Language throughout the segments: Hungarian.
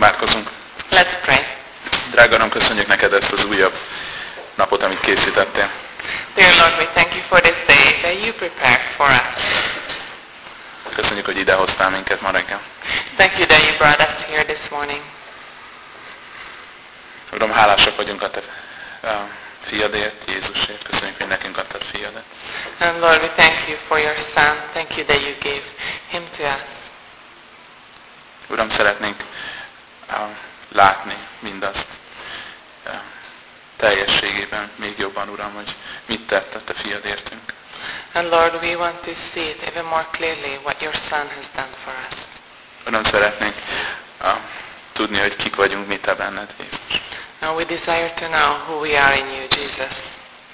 Imádkozunk. Let's pray. Drága Uram, köszönjük neked ezt az újabb napot, amit készítettél. Dear Lord, we thank you for this day that you prepared for us. Köszönjük, hogy ide hoztál minket ma reggel. Thank you that you brought us here this morning. Uram, hálásak vagyunk a te a fiadért, Jézusért. Köszönjük, hogy nekünk adtad fiadat. And Lord, we thank you for your Son. Thank you that you gave him to us. Uram, szeretnénk uh, látni mindazt teljességében, még jobban, Uram, hogy mit tett a te fiad értünk. And Lord, we want to see it even more clearly what your Son has done for us. Uram, szeretnénk uh, tudni, hogy kik vagyunk, mit te benned, Jézus. And we desire to know who we are in you, Jesus.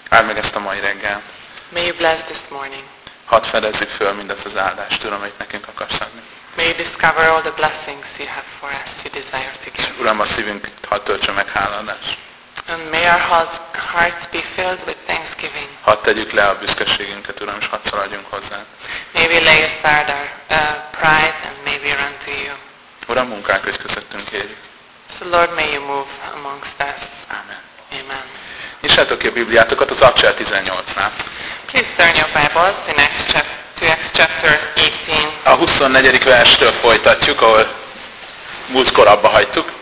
Áld meg ezt a mai reggel. May you bless this morning. Hadd fedezzük föl mindazt az áldást, Uram, amit nekünk akarsz adni. May discover all the blessings you have for us, you desire to give. Uram, a szívünk hadd töltse meg háladást. And may our hearts, be filled with thanksgiving. Hadd tegyük le a büszkeségünket, Uram, és hadd szaladjunk hozzá. May we lay aside our uh, pride and may we run to you. Uram, munkánk, hogy közöttünk kérjük. So Lord, may you move amongst us. Ámen. Amen. Nyissátok ki a Bibliátokat az Accsel 18-nál. Please turn your Bibles in Acts chap- to Acts chapter 18. A 24. verstől folytatjuk, ahol múltkor abba hagytuk.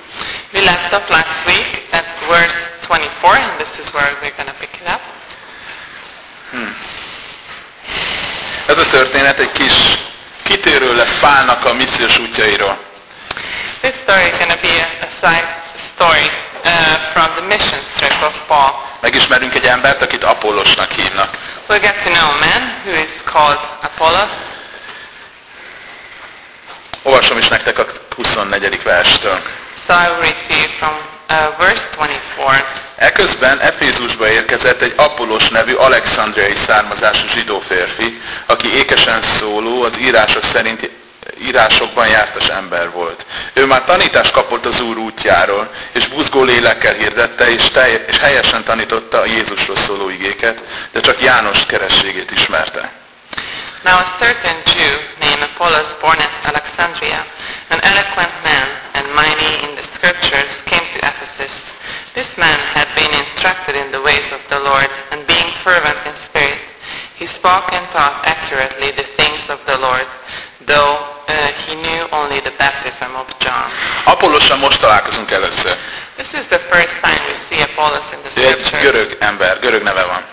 We left off last week at verse 24, and this is where we're going to pick it up. Hmm. Ez a történet egy kis kitérő lesz Pálnak a missziós útjairól. This story is going to be a, a side story uh, from the mission trip of Paul. Megismerünk egy embert, akit Apollosnak hívnak. We'll get to know a man who is called Apollos. Olvasom is nektek a 24. verstől. So I will read to you from uh, verse 24. Eközben Efézusba érkezett egy Apollos nevű alexandriai származású zsidó férfi, aki ékesen szóló, az írások szerint írásokban jártas ember volt. Ő már tanítást kapott az Úr útjáról, és buzgó lélekkel hirdette, és, telj- és helyesen tanította a Jézusról szóló igéket, de csak János kerességét ismerte. Now a certain Jew named Apollos, born at Alexandria, an eloquent man and mighty in the scriptures, came to Ephesus. This man had been instructed in the ways of the Lord, and being fervent in spirit, he spoke and taught accurately the things of the Lord, though uh, he knew only the baptism of John. Apollossal most találkozunk először. This is the first time we see Apollos in the egy scriptures. görög ember, görög neve van.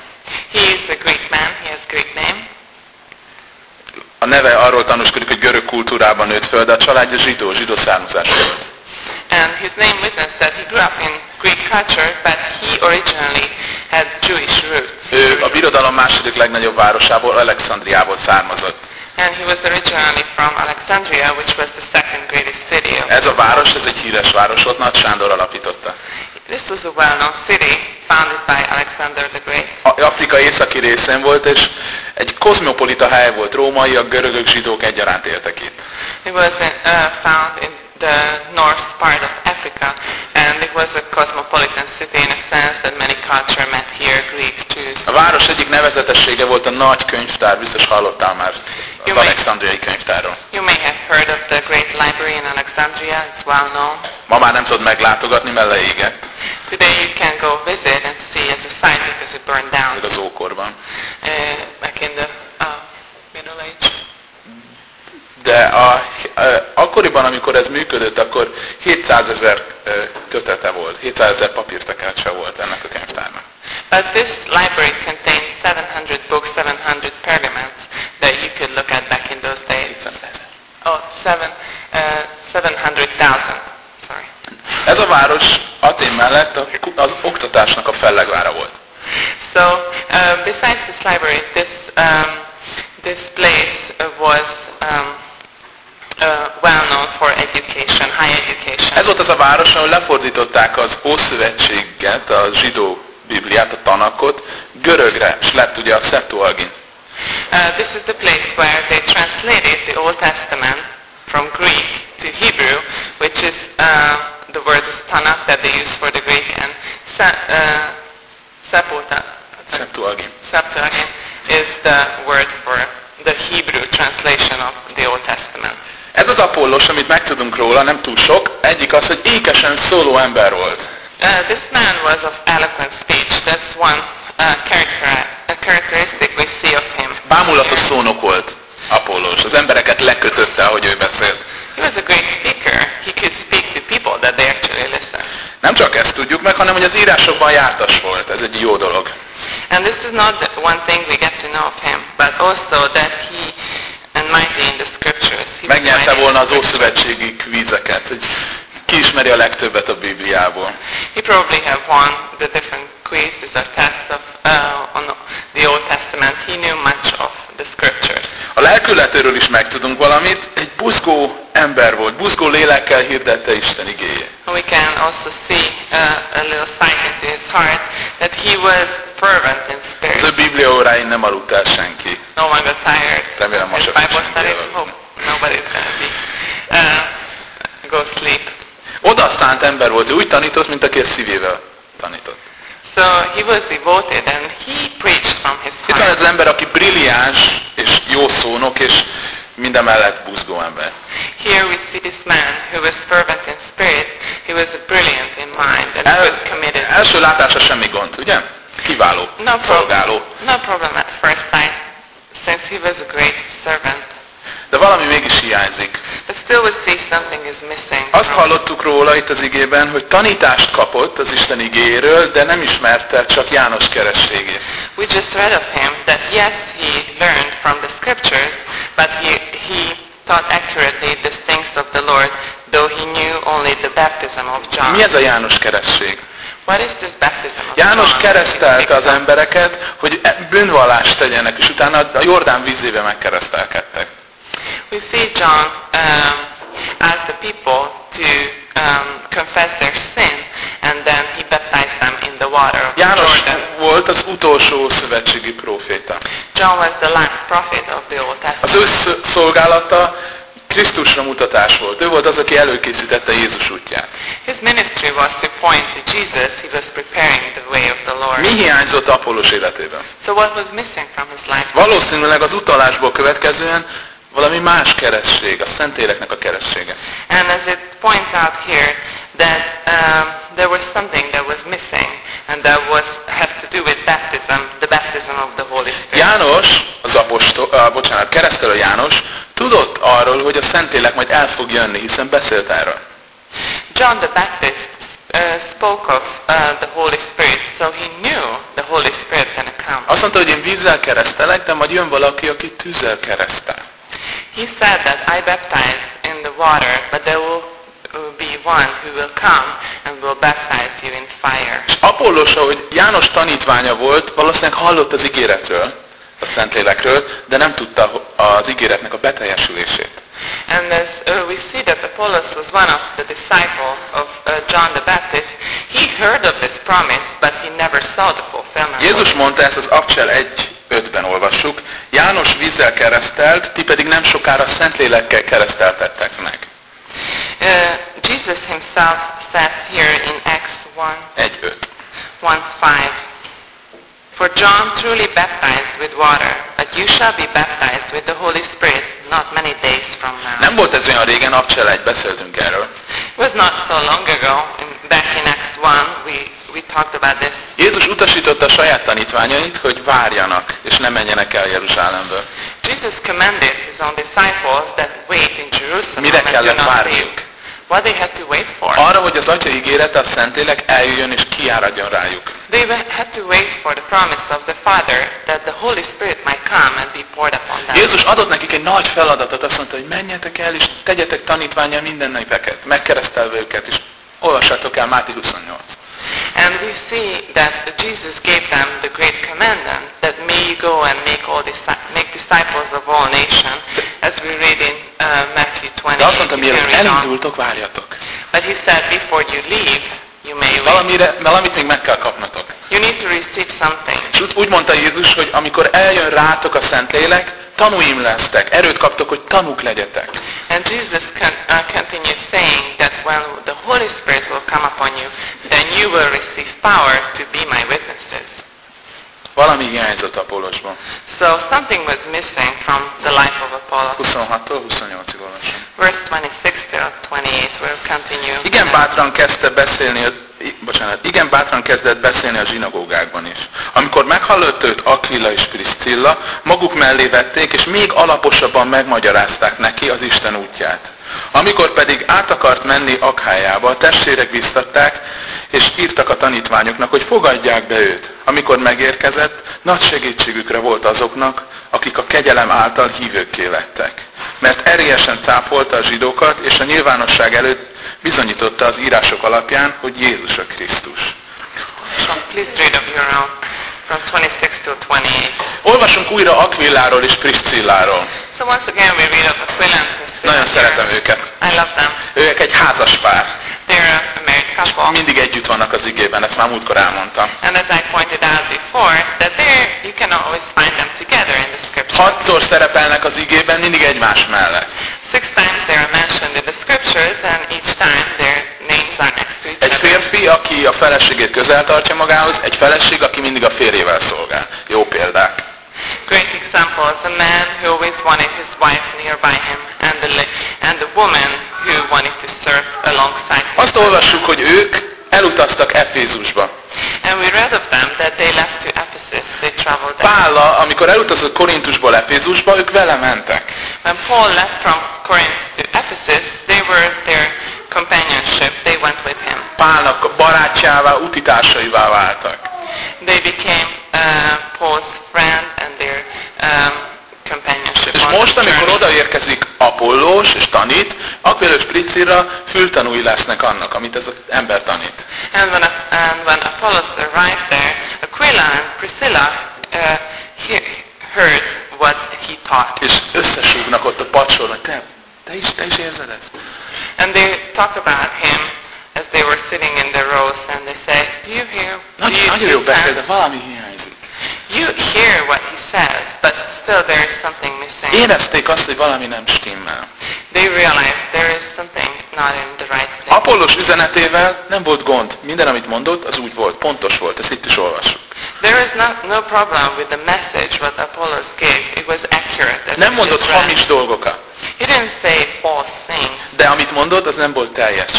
He is a Greek man, he has Greek name. A neve arról tanúskodik, hogy görög kultúrában nőtt föl, de a családja zsidó, zsidó származású volt. And his name witnessed that he grew up in Greek culture, but he originally had Jewish roots. Ő a birodalom második legnagyobb városából, Alexandriából származott. And he was originally from Alexandria, which was the second greatest city. Of Ez a város, ez egy híres város volt, Nagy Sándor alapította. This was a well-known city founded by Alexander the Great. Afrika északi részén volt, és egy kozmopolita hely volt. Rómaiak, görögök, zsidók egyaránt éltek itt. It was in, uh, found in the north part of Africa, and it was a cosmopolitan city in a sense that many culture met here, Greeks, Jews. A város egyik nevezetessége volt a nagy könyvtár, biztos hallottál már az alexandriai könyvtárról. You may have heard of the great library in Alexandria. It's well known. Ma már nem tudod meglátogatni, mert leégett, Today you can go visit and see as a site because it burned down még az ókorban. uh, back in the uh, Middle Age. De a, e, akkoriban, amikor ez működött, akkor 700 ezer e, kötete volt, 700 ezer papírtekercse volt ennek a könyvtárnak. But this library contained 700 books, 700 pergaments that you could look at back in those days. Oh, seven, uh, 700,000. Sorry. Ez a város Atén mellett az oktatásnak a fellegvára volt. So, uh, besides this library, this um, this place was um, uh, well known for education, high education. Ez volt az a város, ahol lefordították az Ószövetséget, a zsidó Bibliát, a Tanakot, görögre, és lett ugye a Septuagint. Uh, this is the place where they translated the Old Testament from Greek to Hebrew, which is uh, the word Tanakh that they use for the Greek, and uh, Septuagint. Septuagint is the word for the Hebrew translation of the Old Testament. Ez az Apollos, amit megtudunk róla, nem túl sok. Egyik az, hogy ékesen szóló ember volt. Uh, this man was of eloquent speech. That's one uh, character, a characteristic Bámulatos szónok volt Apollos. Az embereket lekötötte, ahogy ő beszélt. He was a great speaker. He could speak to people that they actually listened. Nem csak ezt tudjuk meg, hanem hogy az írásokban jártas volt. Ez egy jó dolog. And this is not the one thing we get to know of him, but also that he, and mighty in the scriptures, Megnyerte volna az ószövetségi kvízeket, hogy ki ismeri a legtöbbet a Bibliából. He probably have won the different quizzes or tests of uh, on the Old Testament. He knew much of the scriptures. A lelkületéről is megtudunk valamit. Egy buzgó ember volt, buzgó lélekkel hirdette Isten igéjét. And we can also see uh, a little sight into his heart that he was fervent in Az ő spirit. Biblia óráin nem aludt el senki. No one got tired. Remélem, ma sem Bible studies. Hope nobody's gonna be uh, go sleep. Oda szánt ember volt, ő úgy tanított, mint aki a szívével tanított. So he was devoted and he preached from his Itt van ez heart. az ember, aki brilliáns és jó szónok, és mindemellett buzgó ember. Here we see this man who was fervent in spirit. He was brilliant in mind and he El, was committed. első látásra semmi gond, ugye? Kiváló, No szolgáló. problem. No problem at first sight, since he was a great servant. De valami mégis hiányzik. Azt hallottuk róla itt az igében, hogy tanítást kapott az Isten igéről, de nem ismerte csak János kerességét. We just read of him that yes, he learned from the scriptures, but he, he taught accurately the things of the Lord, though he knew only the baptism of John. Mi ez a János keresség? What is this baptism of János John? keresztelte az embereket, hogy bűnvallást tegyenek, és utána a Jordán vízébe megkeresztelkedtek. We see John um, ask the people to um, confess their sin, and then he baptized them in the water of János Jordan. volt az utolsó szövetségi próféta. John was the last prophet of the Old Az Testament. ő sz- szolgálata Krisztusra mutatás volt. Ő volt az, aki előkészítette Jézus útját. His ministry was to point to Jesus. He was preparing the way of the Lord. Mi hiányzott Apollos életében? So what was missing from his life? Valószínűleg az utalásból következően valami más keresség, a Szentéleknek a keressége. And as it points out here, that um, there was something that was missing, and that was has to do with baptism, the baptism of the Holy Spirit. János, az apostol, uh, bocsánat, keresztelő János tudott arról, hogy a Szentélek majd el fog jönni, hiszen beszélt erről. John the Baptist uh, spoke of uh, the Holy Spirit, so he knew the Holy Spirit gonna come. Azt mondta, hogy én vízzel keresztelek, de majd jön valaki, aki tűzzel keresztel. He said that I baptized in the water, but there will be one who will come and will baptize you in fire. És Apollos, ahogy János tanítványa volt, valószínűleg hallott az ígéretről, a Szentlélekről, de nem tudta az ígéretnek a beteljesülését. And as uh, we see that Apollos was one of the disciples of uh, John the Baptist, he heard of this promise, but he never saw the fulfillment. Jézus mondta ezt az Akcsel 1 5-ben olvassuk. János vízzel keresztelt, ti pedig nem sokára szentlélekkel kereszteltettek meg. Uh, Jesus himself says here in Acts 1:5, For John truly baptized with water, but you shall be baptized with the Holy Spirit not many days from now. Nem volt ez olyan régen, nap egy beszéltünk erről. It was not so long ago, back in Acts 1, we we talked about this. Jézus utasította a saját tanítványait, hogy várjanak, és ne menjenek el Jeruzsálemből. Jesus commanded his own disciples that wait in Jerusalem Mire kellett várniuk? What they had to wait for? Arra, hogy az Atya ígérete, a Szentlélek eljöjjön és kiáradjon rájuk. They had to wait for the promise of the Father that the Holy Spirit might come and be poured upon them. Jézus adott nekik egy nagy feladatot, azt mondta, hogy menjetek el, és tegyetek tanítványa minden népeket, megkeresztelve őket, és olvassátok el Máté 28. And we see that Jesus gave them the great commandment that may you go and make all make disciples of all nations, as we read in uh, Matthew 20. De azt mondta, mielőtt elindultok, várjatok. But he said, before you leave, you may wait. Valamire, valamit még meg kell kapnatok. You need to receive something. És úgy mondta Jézus, hogy amikor eljön rátok a Szentlélek, tanúim lesztek, erőt kaptok, hogy tanúk legyetek. And Jesus con- uh, continues saying that when the Holy Spirit will come upon you, then you will receive power to be my witnesses. Valami hiányzott Apollosban. So something was missing from the life of Apollo. 26-tól 28-ig olvasom. verse 26 till 28, we'll continue. Igen bátran kezdte beszélni, bocsánat, igen bátran kezdett beszélni a zsinagógákban is. Amikor meghallott őt Aquila és Priscilla, maguk mellé vették, és még alaposabban megmagyarázták neki az Isten útját. Amikor pedig át akart menni Akhájába, a testvérek biztatták, és írtak a tanítványoknak, hogy fogadják be őt. Amikor megérkezett, nagy segítségükre volt azoknak, akik a kegyelem által hívőkké lettek. Mert erélyesen cáfolta a zsidókat, és a nyilvánosság előtt bizonyította az írások alapján, hogy Jézus a Krisztus. Please read of your own from 26 till 28. Olvasunk újra Aquilláról és Priscilláról. So once again we read of Aquila and Priscilla. Nagyon szeretem őket. I love them. Ők egy házas pár. They're a married couple. Mindig együtt vannak az igében, ezt már múltkor elmondtam. And as I pointed out before, that there you can always find them together in the scripture. Hatszor szerepelnek az igében, mindig egymás mellett. Six times they are mentioned in the scriptures, and each time their names are next to each Egy other. férfi, aki a feleségét közel tartja magához, egy feleség, aki mindig a férjével szolgál. Jó példák. Great example is a man who always wanted his wife nearby him, and the and the woman who wanted to serve alongside him. Azt olvassuk, hogy ők elutaztak Efézusba. And we read of them that they left to Ephesus. They traveled there. Pálla, amikor elutazott Korintusból Efézusba, ők vele mentek. When Paul left from Corinth to Ephesus, they were their companionship. They went with him. Pálnak barátjává, utitásaivá váltak. They became uh, Paul's friend and their um, companionship. És most, amikor odaérkezik Apollós és tanít, Aquila és Priscilla fültanúi lesznek annak, amit ez az ember tanít. And when, and when Apollos arrived there, Aquila and Priscilla uh, he, heard what he taught. És összesúgnak ott a hogy te, te is, te is érzed ezt? And they talk about him as they were sitting in the rows and they say, do you hear? Do Nagy, you, nagyon do jó beszél, valami hiányzik. You hear what he says, but still there is something missing. Érezték azt, hogy valami nem stimmel. They realize there is something not in the right place. Apollos üzenetével nem volt gond. Minden, amit mondott, az úgy volt, pontos volt. Ezt itt is olvassuk. There is not, no problem with the message what Apollos gave. It was accurate. Nem mondott hamis dolgokat. He didn't say false things, De amit mondott, az nem volt teljes.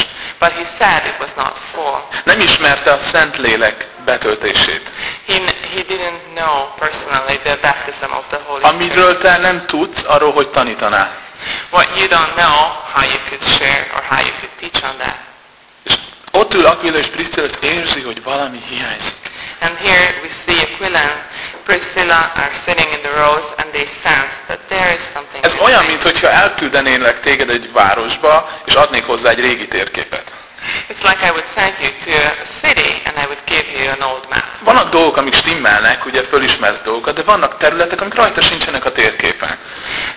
It was not full. Nem ismerte a Szentlélek betöltését. He, he didn't know personally the baptism of the Holy Spirit. Amiről te nem tudsz, arról, hogy tanítanál. What you don't know, how you could share or how you could teach on that. És ott ül Aquila és Priscilla, és érzi, hogy valami hiányzik. And here we see Aquila and Priscilla are sitting in the rows and they sense that there is something. Ez olyan, mintha elküldenélek téged egy városba, és adnék hozzá egy régi térképet. It's like I would send you to a city and I would give you an old map. Vannak dolgok, amik stimmelnek, ugye fölismersz dolgokat, de vannak területek, amik rajta sincsenek a térképen.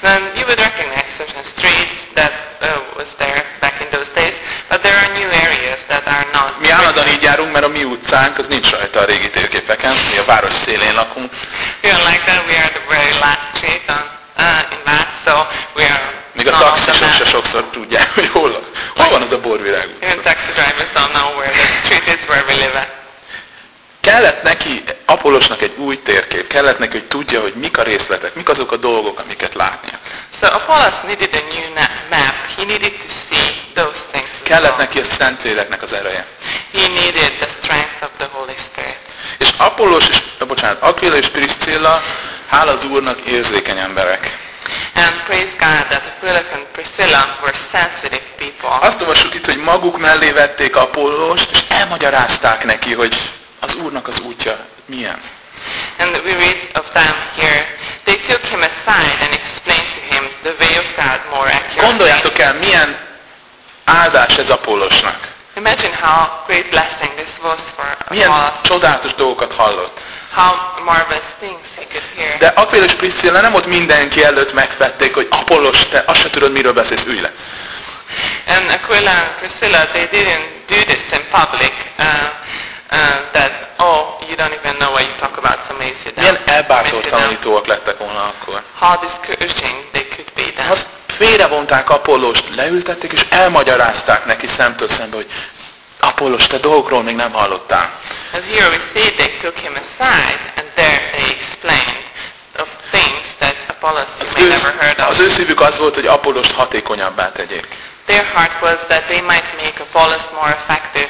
Then you would recognize certain streets that uh, was there back in those days, but there are new areas that are not. Mi állandóan így járunk, mert a mi utcánk az nincs rajta a régi térképeken, mi a város szélén lakunk. We are like that. We are the very last street on, uh, in that, so we are Még a taxisok se sokszor tudják, hogy hol, hol van az a borvirág utca. Even taxi drivers don't know where the street is where we live at. Kellett neki, Apollosnak egy új térkép, kellett neki, hogy tudja, hogy mik a részletek, mik azok a dolgok, amiket látnia. So Apollos needed a new map. He needed to see those things. Kellett neki a Szentléleknek az ereje. He needed the strength of the Holy Spirit. És Apollos, és, eh, bocsánat, Aquila és Priscilla, hála az Úrnak érzékeny emberek. And praise God that Aquila and Priscilla were sensitive. Azt olvassuk itt, hogy maguk mellé vették Apollost, és elmagyarázták neki, hogy az Úrnak az útja milyen. And we read of them here. They took him aside and explained to him the way of God more accurately. Gondoljátok el, milyen áldás ez Apollosnak. Imagine how great blessing this was for Milyen Apollos. csodálatos dolgokat hallott. How marvelous things he could hear. De Aquila és Priscilla nem ott mindenki előtt megvették, hogy Apollos, te azt se tudod, miről beszélsz, ülj le. And Aquila and Priscilla, they didn't do this in public. Uh, uh, that, oh, you don't even know what you talk about, so maybe sit down. Milyen elbátor tanítóak lettek volna akkor. How discouraging they could be then. Azt félrevonták Apollost, leültették, és elmagyarázták neki szemtől szembe, hogy Apollos, te dolgokról még nem hallottál. And here we see they took him aside and there they explained of things that Apollos you Az may never heard az of. ő szívük az volt, hogy Apollost hatékonyabbá tegyék. Their heart was that they might make Apollos more effective,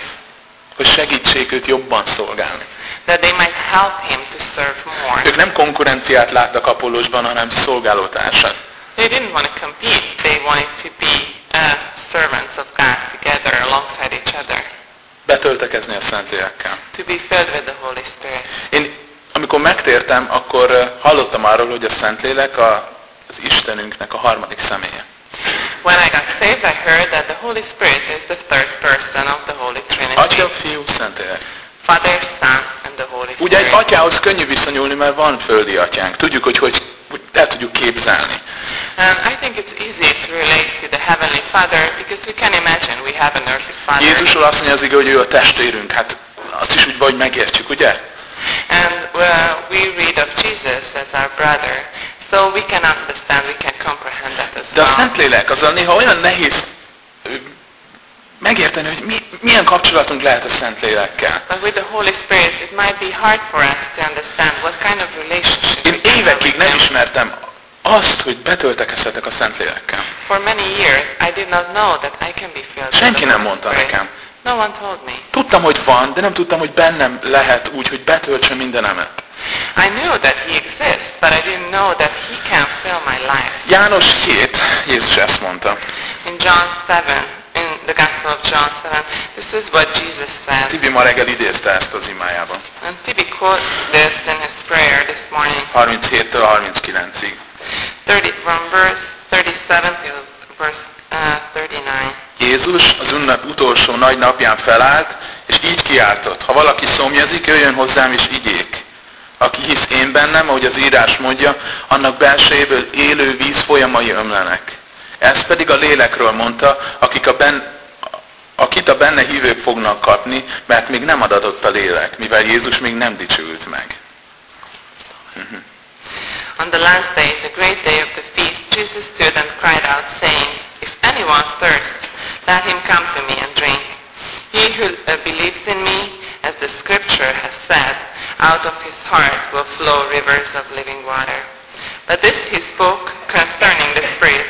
Hogy segítsék őt jobban szolgálni. that they might help him to serve more. Ők nem konkurenciát láttak Apollosban, hanem szolgálótársat. They didn't want to compete. They wanted to be uh, servants of God together alongside each other, Betöltekezni a Szentlélekkel. to be filled with the Holy Spirit. Én amikor megtértem, akkor ö, hallottam arról, hogy a Szentlélek a, az Istenünknek a harmadik személye. When I got saved, I heard that the Holy Spirit is the third person of the Holy Trinity. Atya, Fiú, Szentlélek. Father, Son, and the Holy Ugye egy Spirit. atyához könnyű viszonyulni, mert van földi atyánk. Tudjuk, hogy hogy, el tudjuk képzelni. And I think it's easy to relate to the Heavenly Father because we can imagine we have an earthly Father. Jézusról azt mondja az ige, hogy ő a testvérünk. Hát azt is úgy vagy megértjük, ugye? And uh, we read of Jesus as our brother, so we can understand, we can comprehend that as De a well. Szentlélek azzal néha olyan nehéz ö, megérteni, hogy mi, milyen kapcsolatunk lehet a Szentlélekkel. But with the Holy Spirit, it might be hard for us to understand what kind of relationship Én we can have évekig with nem Him. ismertem azt, hogy betöltekezhetek a Szentlélekkel. For many years, I did not know that I can be filled with Senki the nem Holy mondta Spirit. nekem. No one told me. Tudtam, hogy van, de nem tudtam, hogy bennem lehet úgy, hogy betöltse mindenemet. I knew that He exists, but I didn't know that He can fill my life. János 7, Jézus ezt mondta. In John 7, in the Gospel of John 7, this is what Jesus said. Tibi ma reggel idézte ezt az imájában. And Tibi quotes this in his prayer this morning, 37-től 39-ig. 30 from verse 37 to verse uh, 39. Jézus az ünnep utolsó nagy napján felállt, és így kiáltott, ha valaki szomjazik, jöjjön hozzám és igyék. Aki hisz én bennem, ahogy az írás mondja, annak belsejéből élő víz folyamai ömlenek. Ez pedig a lélekről mondta, akik a ben, akit a benne hívők fognak kapni, mert még nem adatott a lélek, mivel Jézus még nem dicsült meg. Mhm. On the last day, the great day of the feast, Jesus stood and cried out, saying, If anyone thirsts, let him come to me and drink. He who uh, believes in me, as the scripture has said, out of his heart will flow rivers of living water. But this he spoke concerning the Spirit,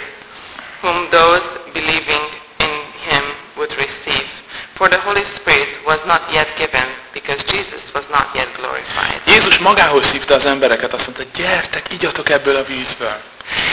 whom those believing in him would receive. For the Holy Spirit was not yet given, because Jesus was not yet glorified. Jézus magához hívta az embereket, azt mondta, gyertek, igyatok ebből a vízből.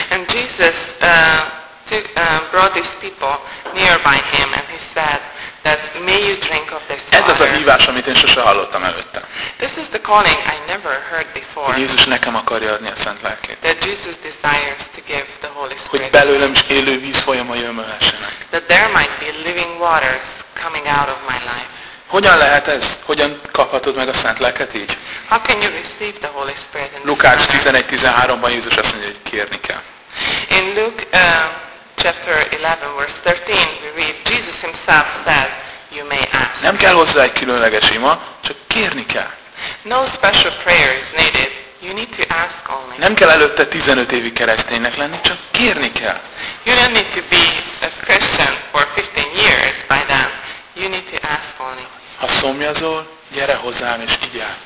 And Jesus uh, took, uh, brought these people nearby him and he said that may you drink of this Ez az a water. hívás, amit én sose hallottam előtte. This is the calling I never heard before. Hogy Jézus nekem akarja adni a Szent Lelkét. That Jesus desires to give the Holy Hogy Spirit. belőlem is élő víz folyamai ömölhessenek. That there might be living waters coming out of my life. Hogyan lehet ez? Hogyan kaphatod meg a Szent Lelket így? How can you receive the Holy Spirit in Lukács manner? 11-13-ban Jézus azt mondja, hogy kérni kell. In Luke uh, chapter 11 verse 13 we read Said you may ask. Nem kell hozzá egy különleges ima, csak kérni kell. No special prayer is needed. You need to ask only. Nem kell előtte 15 évi kereszténynek lenni, csak kérni kell. You don't need to be a Christian for 15 years by then. You need to ask only. Ha szomjazol, gyere hozzám és igyál.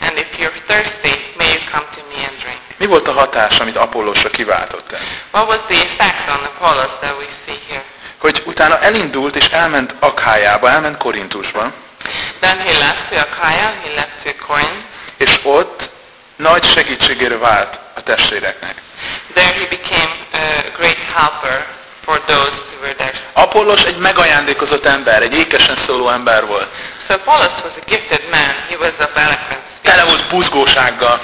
And if you're thirsty, may you come to me and drink. Mi volt a hatás, amit Apollosra kiváltott el? What was the effect on Apollos that we? Hogy utána elindult és elment Akhájába, elment Korintusba, Then he left to Achaia, he left to Corinth. és ott nagy segítségére vált a testvéreknek. There he became a great helper for those who were there. Apollos egy megajándékozott ember, egy ékesen szóló ember volt. So Apollos was a gifted man. He was of eloquence. Tele volt buzgósággal,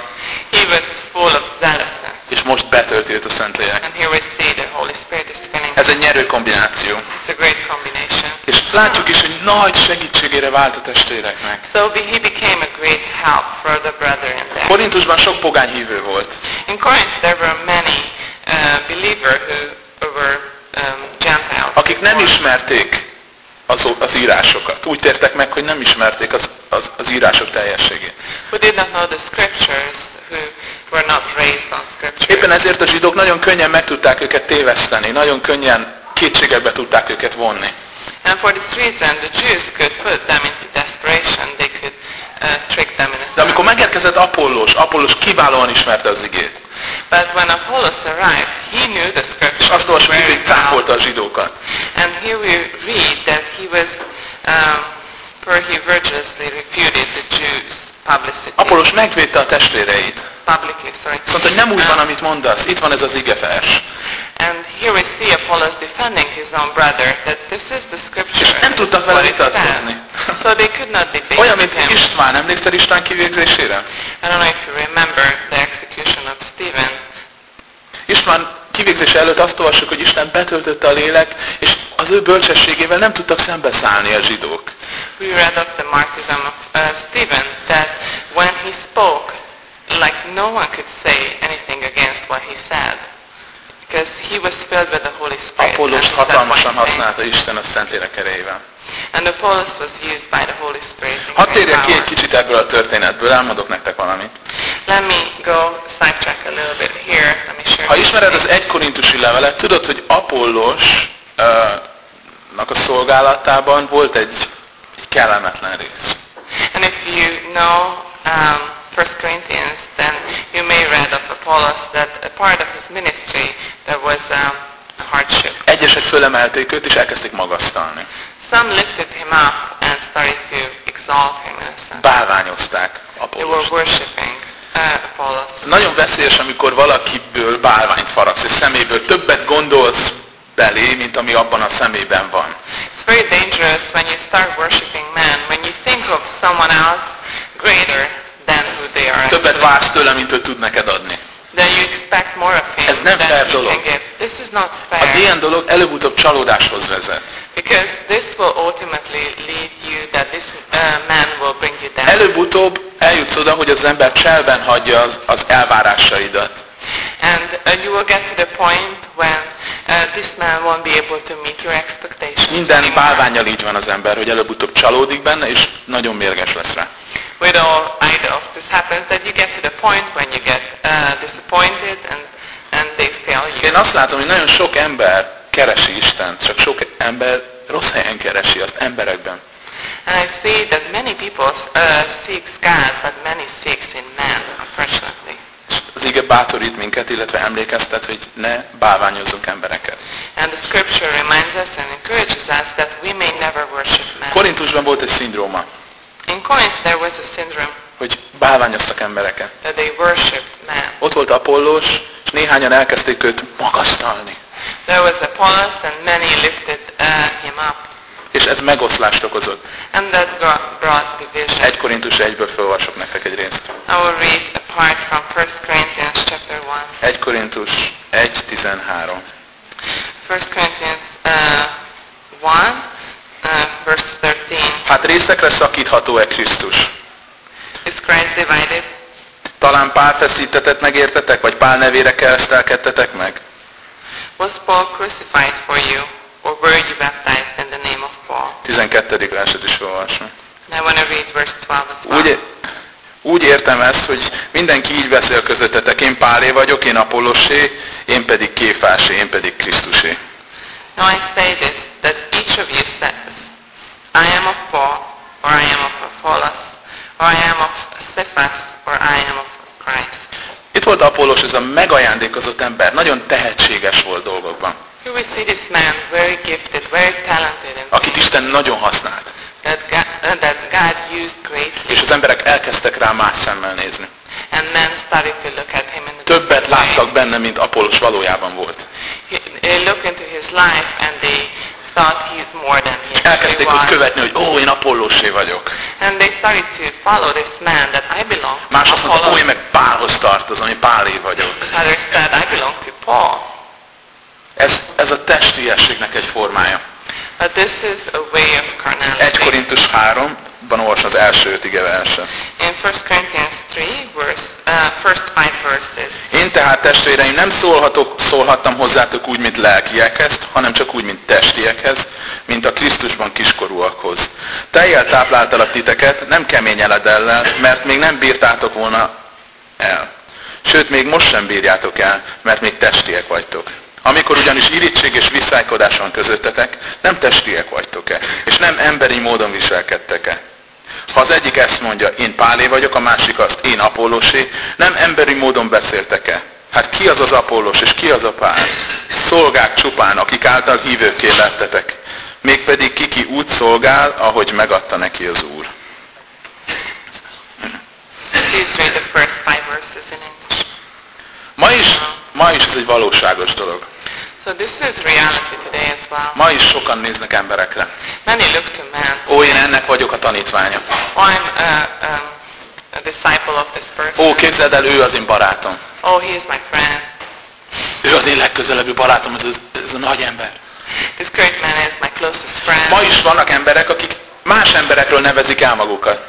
He was full of zealousness. és most betölti őt a Szentlélek. And here we see the Holy Spirit is Ez egy nyerő kombináció. It's a great combination. És látjuk is, hogy nagy segítségére vált a testvéreknek. So he became a great help for the brethren there. Korintusban sok pogány hívő volt. In Corinth there were many uh, believers who, who were um, Gentiles. akik nem ismerték az, az írásokat. Úgy tértek meg, hogy nem ismerték az, az, az írások teljességét. Who did not know the scriptures, who were not raised on scriptures. Éppen ezért a zsidók nagyon könnyen meg tudták őket téveszteni, nagyon könnyen kétségekbe tudták őket vonni. And for this reason the Jews could put them into desperation. They could uh, trick them in a De amikor megérkezett Apollos, Apollos kiválóan ismerte az igét. But when Apollos arrived, he knew the És scriptures azt olvasjuk, hogy cáfolta a zsidókat. And here we read that he was, um, virtuously refuted the Jews' publicity. Apollos megvédte a testvéreit. Publicly, sorry. Azt mondta, hogy nem úgy van, amit mondasz. Itt van ez az igevers. And here we see Apollos defending his own brother, that this is the scripture. És nem tudtak vele vitatkozni. So they could not debate Olyan, mint him. István. Emlékszel István kivégzésére? I don't know if you remember the execution of Stephen. István kivégzése előtt azt olvassuk, hogy Isten betöltötte a lélek, és az ő bölcsességével nem tudtak szembeszállni a zsidók. We read of the martyrdom of uh, Stephen, that when he spoke, like no one could say anything against what he said. Because he was filled with the Holy Spirit. Apollos hatalmasan használta Isten a Szentlélek erejével. And Apollos was used by the Holy Spirit. Hadd térjek ki egy kicsit ebből a történetből, elmondok nektek valamit. Let me go sidetrack a little bit here. Let me share. Ha ismered az something. egy korintusi levelet, tudod, hogy Apollos uh, nak a szolgálatában volt egy, egy kellemetlen rész. And if you know um, 1 Corinthians, then you may read of Apollos that a part of his ministry there was um, a hardship. Egyesek fölemelték őt, és elkezdték magasztalni. Some lifted him up and started to exalt him in a sense. Bálványozták They were worshipping uh, Apollos. Nagyon veszélyes, amikor valakiből bálványt faragsz, és szeméből többet gondolsz belé, mint ami abban a szemében van. It's very dangerous when you start worshipping men, when you think of someone else greater than who they are. Többet vársz tőle, mint ő tud neked adni. Then you expect more of him Ez nem than fair dolog. This is not Az fair. ilyen dolog előbb-utóbb csalódáshoz vezet. Because this will ultimately lead you that this uh, man will bring you down. Előbb-utóbb eljutsz oda, hogy az ember cselben hagyja az, az elvárásaidat. And uh, you will get to the point when uh, this man won't be able to meet your expectations. Minden bálványal így van az ember, hogy előbb-utóbb csalódik benne, és nagyon mérges lesz rá. With all idols, this happens that you get to the point when you get uh, disappointed and, and they fail you. Én azt látom, hogy nagyon sok ember keresi Istent, csak sok ember rossz helyen keresi azt emberekben. And I see that many people uh, seeks God, but many seeks in man, unfortunately. Az ige bátorít minket, illetve emlékeztet, hogy ne bálványozzunk embereket. And the scripture reminds us and encourages us that we may never worship man. Korintusban volt egy szindróma, In Corinth there was a syndrome hogy bálványoztak embereket. that they worshipped man. Ott volt Apollos, és néhányan elkezdték őt magasztalni. There was Apollos and many lifted uh, him up. És ez megoszlást okozott. And that brought division. 1 Korintus 1-ből felolvasok nektek egy részt. I will read a part from 1 Corinthians chapter 1. 1 Korintus 1.13. 1 Corinthians uh, 1, uh, verse 13. Hát részekre szakítható-e Krisztus? Is Christ divided? Talán Pál feszítetett meg értetek, vagy Pál nevére keresztelkedtetek meg? Was Paul crucified for you, or were you baptized in the name of Paul? 12. verset is olvasom. And I want to read verse 12 as well. Úgy, úgy értem ezt, hogy mindenki így beszél közöttetek, én Pálé vagyok, én Apollosé, én pedig Kéfásé, én pedig Krisztusé. Now I say this, that each of you I am of Paul, or I am of Apollos, or I am of Cephas, or I am of Christ. Itt volt Apollos, ez a megajándékozott ember, nagyon tehetséges volt dolgokban, Here we see this man, very gifted, very talented, in akit Isten nagyon használt. that God, uh, that God used greatly. És az emberek elkezdtek rá más szemmel nézni. And men started to look at him in a Többet láttak benne, mint Apollos valójában volt. He- They looked into his life and they Elkezdték őt követni, hogy ó, én Apollossé vagyok. And they started to follow this man that I belong to Más azt mondta, ó, én meg Pálhoz tartozom, én Pálé vagyok. Others said, I belong to Paul. Ez, ez a testiességnek egy formája. But this is a way of carnality. 1 Korintus 3. Korintusban olvasni az első öt igeverset. In 1 Corinthians 3, verse, uh, first five verses. Én tehát testvéreim nem szólhatok, szólhattam hozzátok úgy, mint lelkiekhez, hanem csak úgy, mint testiekhez, mint a Krisztusban kiskorúakhoz. Teljel tápláltalak titeket, nem kemény eledellel, mert még nem bírtátok volna el. Sőt, még most sem bírjátok el, mert még testiek vagytok. Amikor ugyanis irítség és viszálykodás van közöttetek, nem testiek vagytok-e, és nem emberi módon viselkedtek-e. Ha az egyik ezt mondja, én Pálé vagyok, a másik azt, én Apollosé, nem emberi módon beszéltek-e? Hát ki az az Apollos, és ki az a Pál? Szolgák csupán, akik által hívőké lettetek. Mégpedig kiki úgy szolgál, ahogy megadta neki az Úr. Ma is, ma is ez egy valóságos dolog. So this is reality today as well. Ma is sokan néznek emberekre. Many look to man. Ó, én ennek vagyok a tanítványa. Oh, I'm a, um, a disciple of this person. Ó, képzeld el, ő az én barátom. Oh, he is my friend. Ő az én legközelebbi barátom, ez, ez a nagy ember. This great man is my closest friend. Ma is vannak emberek, akik más emberekről nevezik el magukat.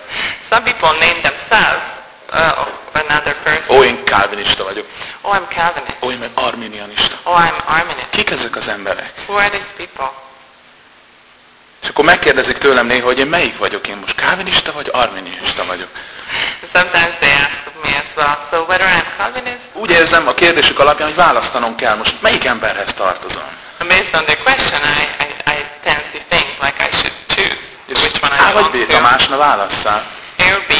Some people name themselves uh, of another person. Ó, én kálvinista vagyok. Oh, I'm Calvinist. Ó, én arminianista. Oh, I'm Arminist. Kik ezek az emberek? Who are these people? És akkor megkérdezik tőlem néha, hogy én melyik vagyok én most, kálvinista vagy arminianista vagyok. Sometimes they ask me as well. So whether I'm Calvinist, Úgy érzem a kérdésük alapján, hogy választanom kell most, melyik emberhez tartozom. and based on their question, I, I, I tend to think like I should choose És which one I A vagy belong B, to. Tamásna válasszál. A or B.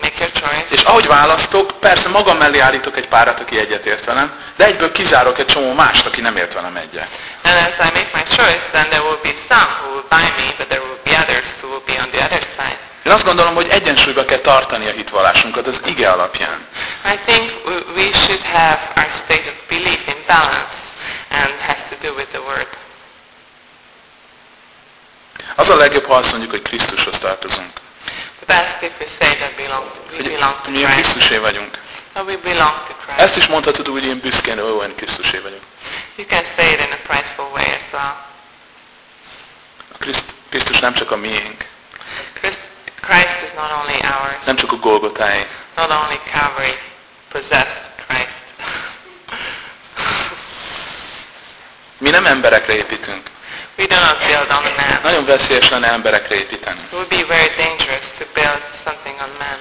Make your choice. És ahogy választok, persze magam mellé állítok egy párat, aki egyetért velem, de egyből kizárok egy csomó mást, aki nem ért velem egyet. And as I make my choice, then there will be some who will buy me, but there will be others who will be on the other side. Én azt gondolom, hogy egyensúlyba kell tartani a hitvallásunkat az ige alapján. I think we should have our state of belief in balance and has to do with the word. Az a legjobb, ha azt mondjuk, hogy Krisztushoz tartozunk. Hogy mi Christ. Krisztusé vagyunk. Christ. Ezt is mondhatod úgy, én büszkén, ó, én Krisztusé vagyok. You can say it in a prideful way as well. A Kriszt, Krisztus nem csak a miénk, Christ, Christ is not only ours, nem csak a Golgotáé, not only Calvary possessed Christ. Mi nem emberekre építünk. We do not build on man. Nagyon veszélyes lenne emberekre építeni. It would be very dangerous to build something on man.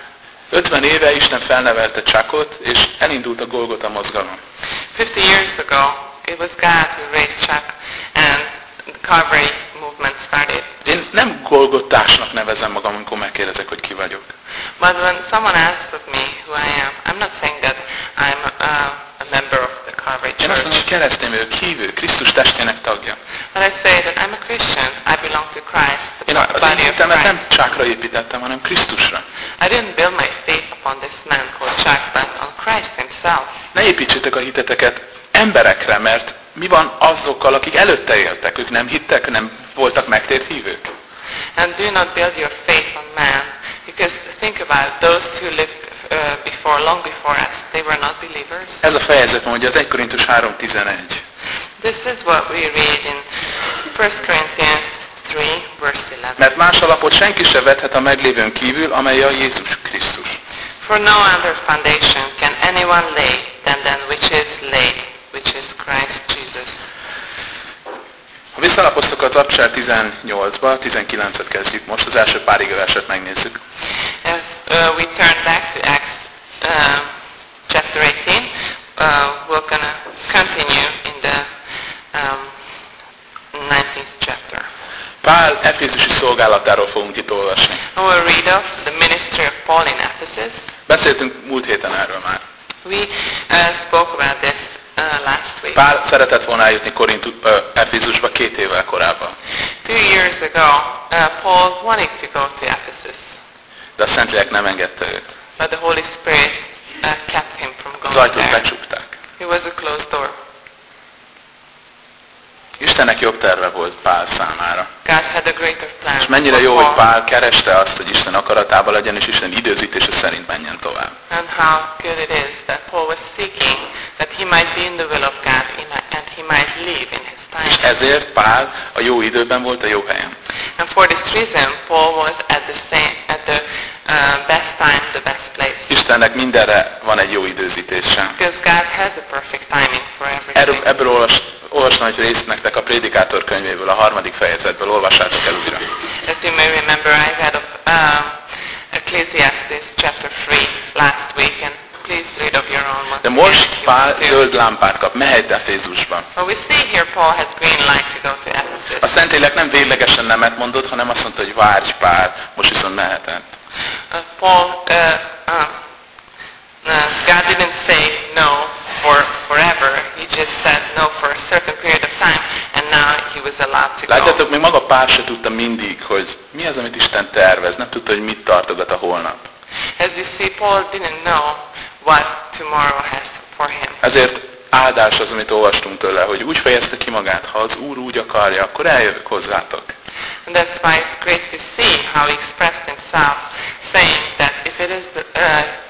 50 éve Isten felnevelte Csakot, és elindult a Golgota mozgalom. 50 years ago, it was God who raised Chuck, and the Calvary movement started. Én nem Golgotásnak nevezem magam, amikor megkérdezek, hogy ki vagyok. But when someone asks of me who I am, I'm not saying that I'm uh, a member of the Calvary Én azt mondom, keresztény vagyok, hívő, Krisztus testének tagja. But I say that I'm a Christian. I belong to Christ, Én the az body of Christ. nem Csákra építettem, hanem Krisztusra. I didn't build my faith upon this man called Chuck, but on Christ himself. Ne építsétek a hiteteket emberekre, mert mi van azokkal, akik előtte éltek? Ők nem hittek, nem voltak megtért hívők? And do not build your faith on man, because think about those who lived uh, before, long before us, they were not believers. Ez a fejezet mondja az 1 Korintus 3.11. This is what we read in 1 Corinthians 3, verse 11. Mert más alapot senki se vethet a meglévőn kívül, amely a Jézus Krisztus. For no other foundation can anyone lay than that which is laid, which is Christ Jesus. Ha visszalapoztok az Abcsel 18-ba, 19-et kezdjük most, az első pár igeverset megnézzük. As uh, we turn back to Acts uh, chapter 18, uh, we're going to continue in the um, 19th chapter. Pál Efézusi szolgálatáról fogunk itt olvasni. And we'll read of the ministry of Paul in Ephesus. Beszéltünk múlt héten erről már. We uh, spoke about this uh, last week. Pál szeretett volna eljutni Korintu, ö, Efézusba két évvel korábban. Two years ago, uh, Paul wanted to go to Ephesus, De a Szentlélek nem engedte őt. but the Holy Spirit uh, kept him from Az going ajtót there. becsukták. It was a closed door. Istennek jobb terve volt Pál számára. God had a greater plan. És mennyire jó, hogy. Pál kereste azt, hogy Isten akaratában legyen, és Isten időzítése szerint menjen tovább. And how good it is that Paul was seeking that he might be in the will of God and he might live in his És time. ezért Pál a jó időben volt a jó helyen. And for this reason, Paul was at the same, at the uh, best time, the best place. Istennek mindenre van egy jó időzítése. Because God has a perfect timing for Erről, everything. ebből olvas, olvasna egy részt nektek a Prédikátor könyvéből, a harmadik fejezetből, olvassátok el újra. As you may remember, I read of um, Ecclesiastes chapter 3 last week, and please read of your own one. De most Pál zöld lámpát kap, mehet Efézusba. Well, we see here Paul has green light to go to Ephesus. A Szentlélek nem véglegesen nemet mondott, hanem azt mondta, hogy várj Pál, most viszont meheted. Uh, Paul, uh, uh, uh, God didn't say no for forever. He just said no for a certain period of time, and now he was allowed to go. Látjátok, még maga Pál se tudta mindig, hogy mi az, amit Isten tervez. Nem tudta, hogy mit tartogat a holnap. As you see, Paul didn't know what tomorrow has. Ezért áldás az, amit olvastunk tőle, hogy úgy fejezte ki magát, ha az Úr úgy akarja, akkor eljövök hozzátok. And that's why it's great to see how he expressed himself, saying that if it is, the, uh,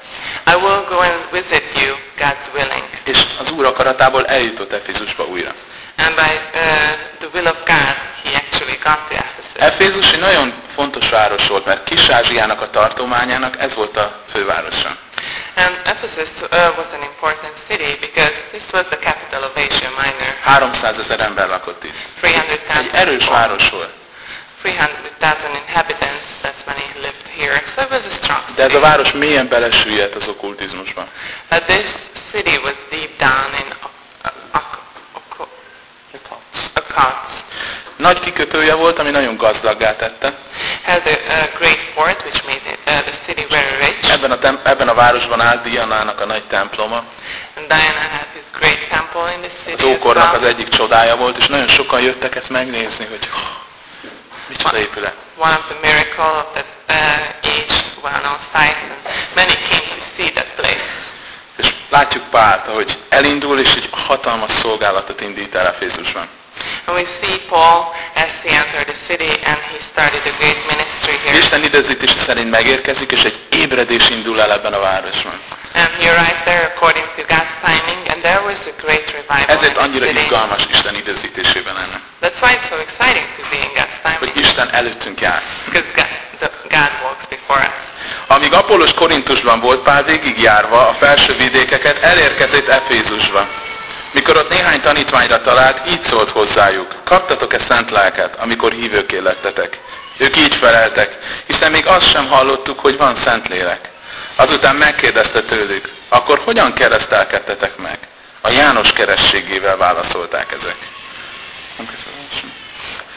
I will go and visit you, God's willing. És az Úr akaratából eljutott Efézusba újra. And by uh, the will of God, he actually got to Ephesus. Efézus egy nagyon fontos város volt, mert Kis-Ázsiának a tartományának ez volt a fővárosa. And Ephesus uh, was an important city because this was the capital of Asia Minor. 300 ezer ember lakott itt. 300,000 Egy erős people. város volt. 300,000 inhabitants, that's many lived here. So it was a strong De ez city. a város mélyen belesüllyedt az okkultizmusba. But this city was deep down in oc- oc- oc- occults. Nagy kikötője volt, ami nagyon gazdaggá tette. Had a, a great port which made it, uh, the city very rich. Ebben a, tem- ebben a városban állt Dianának a nagy temploma. Az ókornak az egyik csodája volt, és nagyon sokan jöttek ezt megnézni, hogy oh, micsoda épület. One of the miracle of that uh, age well-known site, and many came to see that place. És látjuk Pált, ahogy elindul, és egy hatalmas szolgálatot indít el Efézusban. And we see Paul as he entered the city and he started a great ministry here. Isten időzítése szerint megérkezik, és egy ébredés indul el ebben a városban. And he arrived there according to God's timing, and there was a great revival Ezért in annyira the city. izgalmas Isten időzítésében lenne. That's why it's so exciting to be in God's Hogy timing, Isten előttünk jár. because God, the, God walks before us. Amíg Apollos Korintusban volt, Pál végigjárva a felső vidékeket, elérkezett Efézusba. Mikor ott néhány tanítványra talált, így szólt hozzájuk. Kaptatok-e szent lelket, amikor hívőké lettetek? Ők így feleltek, hiszen még azt sem hallottuk, hogy van szent lélek. Azután megkérdezte tőlük, akkor hogyan keresztelkedtetek meg? A János kerességével válaszolták ezek.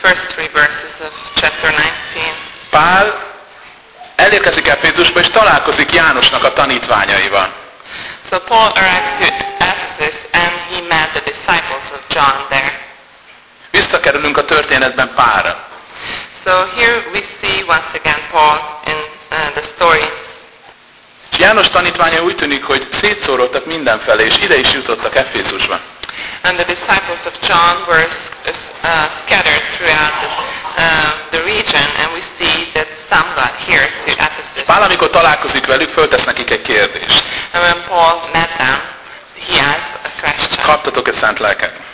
First three verses of chapter 19. Pál elérkezik Efézusba, és találkozik Jánosnak a tanítványaival. So Paul arrived to Ephesus John there. Visszakerülünk a történetben Pálra. So here we see once again Paul in uh, the story. És János tanítványa úgy tűnik, hogy szétszórodtak mindenfelé, és ide is jutottak Efézusba. And the disciples of John were uh, scattered throughout the, uh, the region and we see that some got here to Ephesus. Pál, amikor találkozik velük, föltesz nekik egy kérdést. And when Paul met them, he asked a question. Kaptatok-e szent lelket?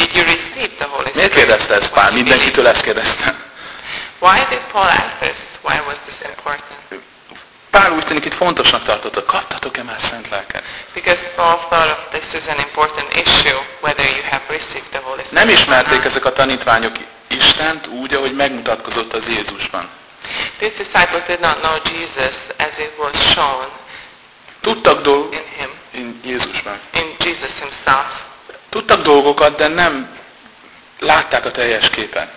Did you receive the Holy Miért Spirit? kérdezte ezt Pál? Mindenkitől ezt kérdezte. Why did Paul ask this? Why was this important? Pál úgy tűnik, itt fontosnak tartotta. Kaptatok-e már szent lelket? Because Paul thought of this as an important issue, whether you have received the Holy Spirit Nem ismerték ezek a tanítványok Istent úgy, ahogy megmutatkozott az Jézusban. These disciples did not know Jesus as it was shown Tudtak, dolg... in him, in Jézusban. in Jesus himself. Tudtak dolgokat, de nem látták a teljes képet.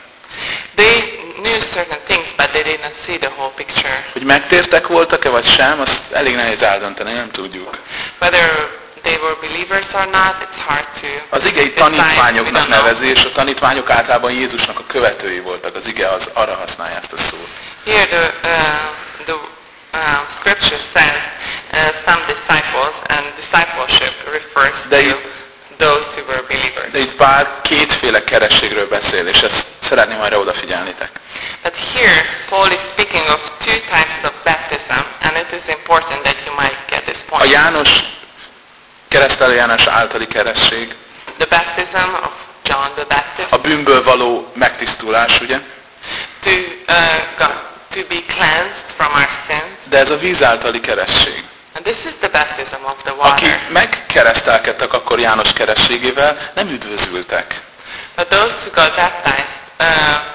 They knew certain things, but they did not see the whole picture. Hogy megtértek voltak-e vagy sem, azt elég nehéz eldönteni, nem tudjuk. Whether they were believers or not, it's hard to Az igei tanítványoknak know. nevezés, a tanítványok általában Jézusnak a követői voltak. Az ige az arra használja ezt a szót. Here the, uh, the uh, scripture says uh, some disciples, and discipleship refers De to those who were believers. De itt Pál kétféle kerességről beszél, és ezt szeretném majd odafigyelnitek. But here, Paul is speaking of two types of baptism, and it is important that you might get this A point. János, keresztelő János általi keresség, The baptism of John the Baptist, a bűnből való megtisztulás, ugye? to, uh, God, to be cleansed from our sins. De ez a víz általi keresség. And this is the baptism of the Akik water. megkeresztelkedtek akkor János kerességével, nem üdvözültek. But those who got baptized uh,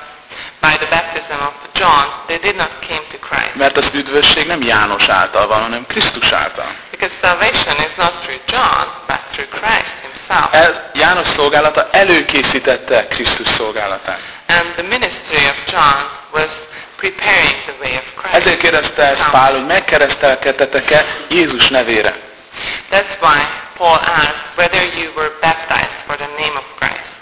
by the baptism of John, they did not came to Christ. Mert az üdvösség nem János által van, hanem Krisztus által. Because salvation is not through John, but through Christ himself. El, János szolgálata előkészítette Krisztus szolgálatát. And the ministry of John was preparing the way of Christ. Ezért kérdezte ezt Pál, hogy megkeresztelkedtetek-e Jézus nevére. That's why Paul asked whether you were baptized for the name of Christ.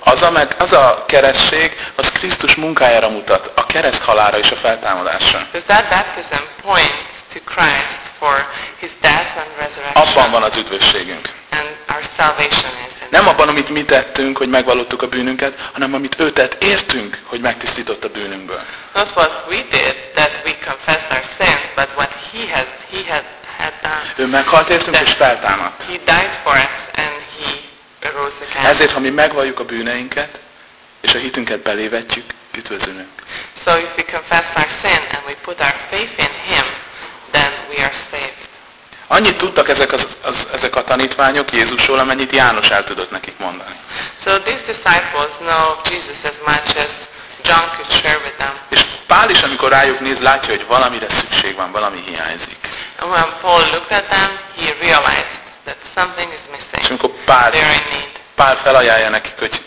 Az a, meg, az a keresztség, az Krisztus munkájára mutat, a kereszt halára és a feltámadásra. That baptism point to Christ for his death and resurrection? Abban van az üdvösségünk. And our salvation is Nem abban, amit mi tettünk, hogy megvallottuk a bűnünket, hanem amit ő tett, értünk, hogy megtisztított a bűnünkből. Not what we did that we confessed our sins, but what he has he had had done. Ő meghalt értünk és feltámadt. He died for us and he arose again. Ezért, ha mi megvalljuk a bűneinket, és a hitünket belévetjük, üdvözülünk. So if we confess our sin and we put our faith in him, then we are saved. Annyit tudtak ezek, az, az, ezek a tanítványok Jézusról, amennyit János el tudott nekik mondani. So these disciples know Jesus as much as John could share with them. És Pál is, amikor rájuk néz, látja, hogy valamire szükség van, valami hiányzik. And when Paul looked at them, he realized that something is És missing. amikor Pál. Pál felajánlja nekik, hogy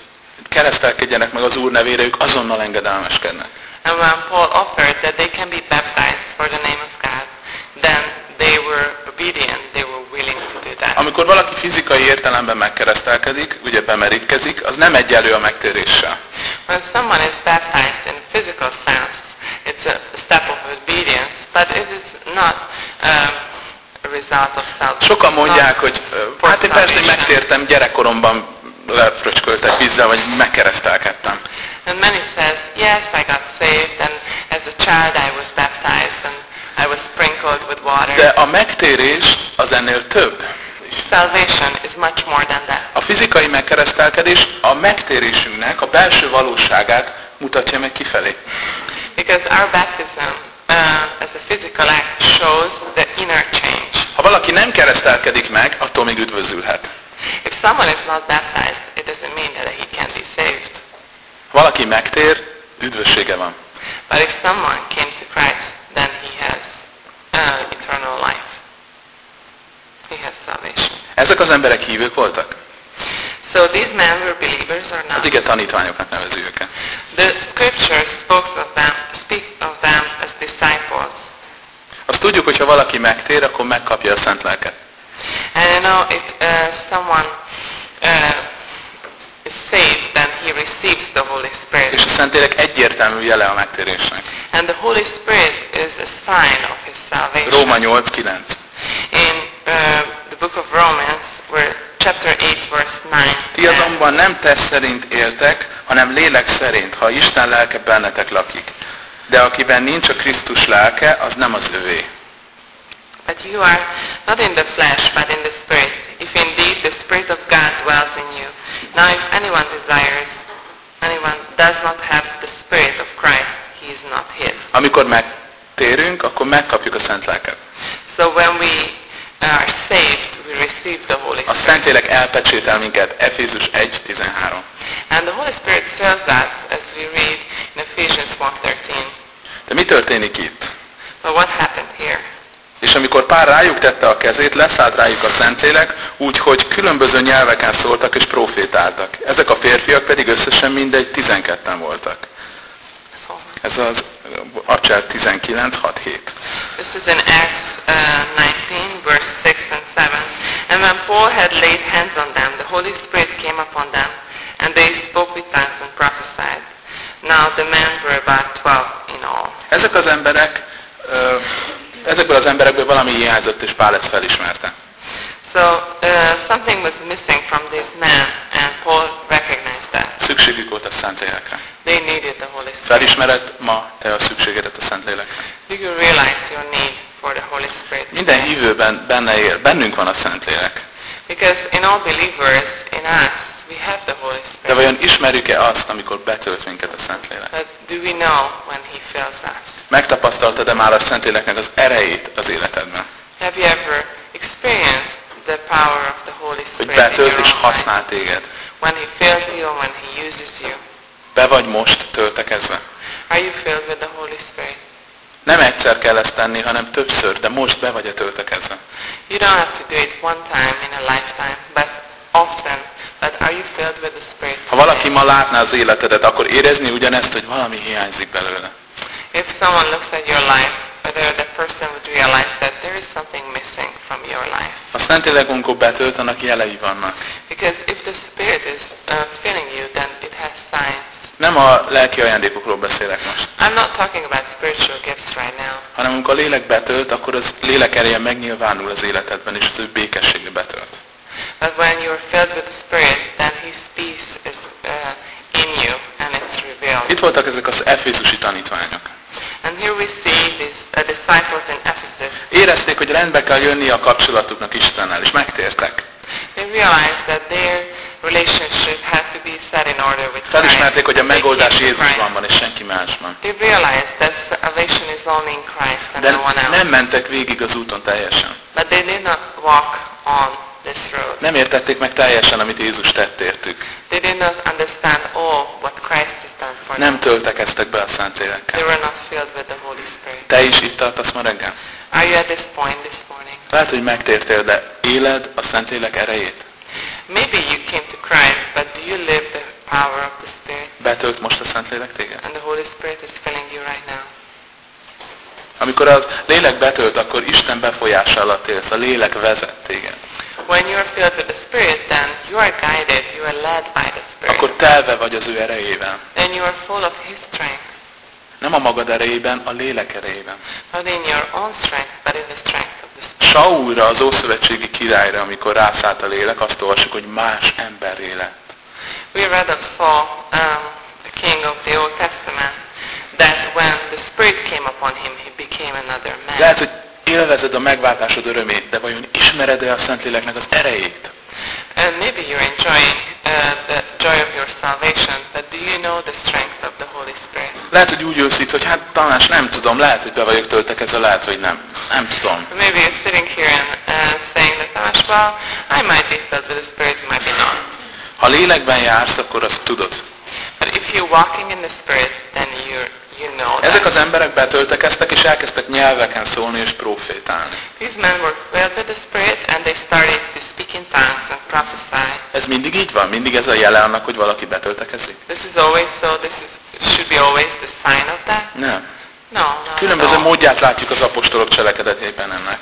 keresztelkedjenek meg az Úr nevére, ők azonnal engedelmeskednek. And when Paul offered that they can be baptized for the name of God, then they were obedient, they were willing to do that. Amikor valaki fizikai értelemben megkeresztelkedik, ugye bemerítkezik, az nem egyenlő a megtéréssel. When someone is baptized in physical sense, it's a step of obedience, but it is not um, a result of salvation. Sokan mondják, hogy hát én persze hogy megtértem, gyerekkoromban lefröcsköltek vízzel, vagy megkeresztelkedtem. And many says, yes, I got saved, and as a child I was baptized, sprinkled with water. De a megtérés az ennél több. Salvation is much more than that. A fizikai megkeresztelkedés a megtérésünknek a belső valóságát mutatja meg kifelé. Because our baptism, uh, as a physical act, shows the inner change. Ha valaki nem keresztelkedik meg, attól még üdvözülhet. If someone is not baptized, it doesn't mean that he can be saved. Ha valaki megtér, üdvössége van. But if someone came to Christ, then he has uh, eternal life. He has salvation. Ezek az emberek hívők voltak? So these men were believers or Az not? ige tanítványoknak nevezi őket. The scripture speaks of them, speak of them as disciples. Azt tudjuk, hogy ha valaki megtér, akkor megkapja a szent lelket. And you know, if uh, someone uh, is saved, he receives the Holy Spirit. És a Szentlélek egyértelmű jele a megtérésnek. And the Holy Spirit is a sign of his salvation. Róma 8.9. In uh, the book of Romans, where chapter 8, verse 9. Ti azonban nem test szerint éltek, hanem lélek szerint, ha Isten lelke bennetek lakik. De akiben nincs a Krisztus lelke, az nem az övé. But you are not in the flesh, but in the Spirit, if indeed the Spirit of God dwells in. Now if anyone desires, anyone does not have the Spirit of Christ, he is not his. Amikor megtérünk, akkor megkapjuk a szent lelket. So when we are saved, we receive the Holy A Spirit. Szentlélek elpecsétel minket, Efézus 1.13. And the Holy Spirit fills us, as we read in Ephesians 1.13. De mi történik itt? But what happened here? És amikor pár rájuk tette a kezét, leszállt rájuk a Szentlélek, úgyhogy különböző nyelveken szóltak és profétáltak. Ezek a férfiak pedig összesen mindegy 12-en voltak. Ez az Acsel 19, 6, 7. This is in Acts uh, 19, verse 6 and 7. And when Paul had laid hands on them, the Holy Spirit came upon them, and they spoke with tongues and prophesied. Now the men were about 12 in all. Ezek az emberek, ezekből az emberekből valami hiányzott, és Pál ezt felismerte. So uh, something was missing from these men, and Paul recognized that. Szükségük volt a Szentlélekre. They needed the Holy Spirit. Felismered ma te a szükségedet a Szentlélekre. Do you realize your need for the Holy Spirit? Minden hívőben benne él, bennünk van a Szentlélek. Because in all believers, in us, we have the Holy De Spirit. vajon ismerjük-e azt, amikor betölt minket a Szentlélek? But do we know when He fills us? Megtapasztaltad-e már a Szentléleknek az erejét az életedben? Have you ever experienced the power of the Holy Hogy Spirit your betölt és használ téged? When He fills you when He uses you? Be vagy most töltekezve? Are you filled with the Holy Spirit? Nem egyszer kell ezt tenni, hanem többször, de most be vagy a töltekezve. You don't have to do it one time in a lifetime, but often. But are you filled with the Spirit? Ha valaki ma látná az életedet, akkor érezni ugyanezt, hogy valami hiányzik belőle. If someone looks at your life, whether that person would realize that there is something missing from your life. Azt Szentlélek, amikor betölt, annak jelei vannak. Because if the Spirit is uh, filling you, then it has signs. Nem a lelki ajándékokról beszélek most, I'm not talking about spiritual gifts right now. hanem amikor a lélek betölt, akkor az lélek ereje megnyilvánul az életedben, és az ő békessége betölt. But when you're filled with the Spirit, then His peace is uh, in you and it's revealed. Itt voltak ezek az efészusi tanítványok. And here we see these uh, disciples in Ephesus. Érezték, hogy rendbe kell jönni a kapcsolatuknak Istennel, és megtértek. They realized that their relationship had to be set in order with Christ. Felismerték, hogy a megoldás Jézusban van, és senki másban. They realized that salvation is only in Christ and De no one else. nem mentek végig az úton teljesen. But they did not walk on this road. Nem értették meg teljesen, amit Jézus tett értük. They did not understand all what Christ Nem töltekeztek be a They Szentlélekkel. were not filled with the Holy Spirit. Te is itt tartasz ma reggel? Are you at this point this morning? Lehet, hogy megtértél, de éled a Szentlélek erejét? Maybe you came to Christ, but do you live the power of the Spirit? Betölt most a Szentlélek téged? And the Holy Spirit is filling you right now. Amikor a lélek betölt, akkor Isten befolyása alatt élsz, a lélek vezet téged. When you are filled with the Spirit, then you are guided, you are led by the Spirit. Akkor telve vagy az ő erejével. Then you are full of His strength. Nem a magad erejében, a lélek erejében. Not in your own strength, but in the strength of the Spirit. Saulra, az Ószövetségi királyra, amikor rászállt a lélek, azt olvassuk, hogy más emberré lett. We read of Saul, um, the king of the Old Testament, that when the Spirit came upon him, he became another man. Lehet, hogy élvezed a megváltásod örömét, de vajon ismered-e a Szentléleknek az erejét? And maybe you're enjoying uh, the joy of your salvation, but do you know the strength of the Holy Spirit? Lehet, hogy úgy itt, hogy hát Tamás, nem tudom, lehet, hogy be vagyok töltekezve, lehet, hogy nem. Nem tudom. Maybe you're sitting here and uh, saying that, Tamas, well, I might be filled with the Spirit, might be not. Ha lélekben jársz, akkor azt tudod. But if you're walking in the Spirit, then you you know Ezek az emberek betöltekeztek, és elkezdtek nyelveken szólni és profétálni. These men were filled with the Spirit and they started to speak in tongues and prophesy. Ez mindig így van? Mindig ez a jele annak, hogy valaki betöltekezik? This is always so, this is, should be always the sign of that? Nem. No, at Különböző all. módját látjuk az apostolok cselekedetében ennek.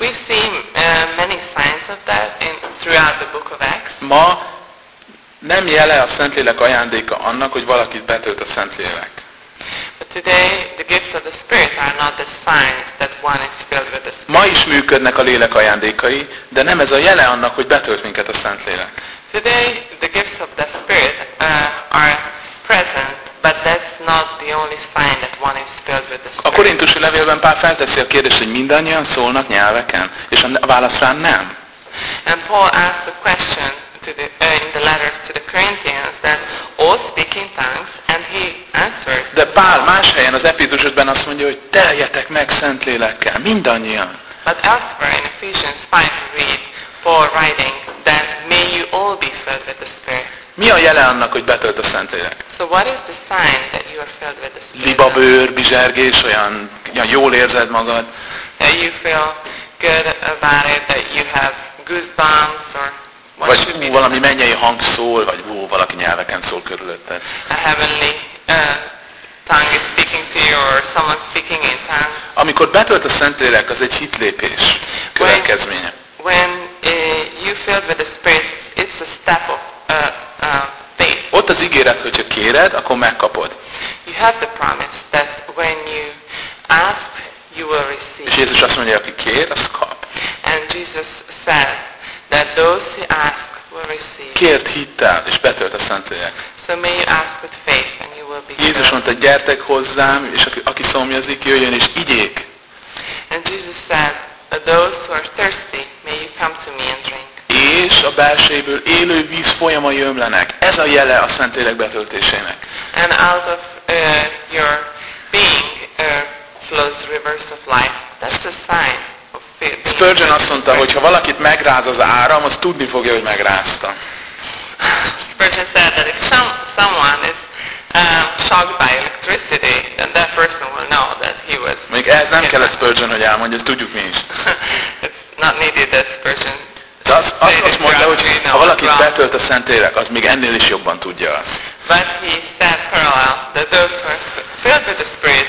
We've seen uh, many signs of that in, throughout the book of Acts. Ma nem jele a Szentlélek ajándéka annak, hogy valakit betölt a Szentlélek. But today, the gifts of the Spirit are not the signs that one is filled with the Spirit. Ma is működnek a lélek ajándékai, de nem ez a jele annak, hogy betölt minket a Szentlélek. Today, the gifts of the Spirit uh, are present, but that's not the only sign that one is filled with the A Spirit. korintusi levélben Pál felteszi a kérdést, hogy mindannyian szólnak nyelveken, és a válasz rá nem. And Paul asked the question to the, uh, in the letters to the Corinthians that all speak in tongues, and he answers. De Pál más helyen az epízusokban azt mondja, hogy teljetek meg Szentlélekkel, mindannyian. But elsewhere in Ephesians 5 we read Paul writing that may you all be filled with the Spirit. Mi a jele annak, hogy betölt a Szentlélek? So what is the sign that you are filled with the Spirit? Libabőr, bizsergés, olyan, olyan jól érzed magad. That you feel good about it, that you have goosebumps, or what Vagy should be ú, valami mennyei hang szól, vagy ú, valaki nyelveken szól körülötted. a heavenly uh, tongue is speaking to you, or someone speaking in tongues. Amikor betölt a Szentlélek, az egy hitlépés következménye. When uh, you filled with the Spirit, it's a step of uh, uh, faith. Ott az ígéret, hogyha kéred, akkor megkapod. You have the promise that when you ask, you will És receive. Jézus azt mondja, aki kér, az kap. And Jesus says that those who ask will receive. Kért hittel, és betölt a Szentlélek. So may you ask with faith and you will be Mondta, gyertek hozzám, és aki, aki szomjazik, jöjjön és igyék. And Jesus said, "Uh, those who are thirsty, may you come to me and drink. És a belsejéből élő víz folyamai ömlenek. Ez a jele a Szentlélek betöltésének. And out of uh, your being uh, flows rivers of life. That's a sign of Spurgeon azt mondta, the hogy ha valakit megráz az áram, az tudni fogja, hogy megrázta. Spurgeon said that if some, someone is um, shocked by electricity, then that person will know that he was. Még ehhez nem kellett Spurgeon, hogy elmondja, ezt tudjuk mi is. it's not needed that Spurgeon. De azt, azt, azt mondta, hogy ha valakit betölt a Szentlélek, az még ennél is jobban tudja azt. But he said parallel that those who are filled with the Spirit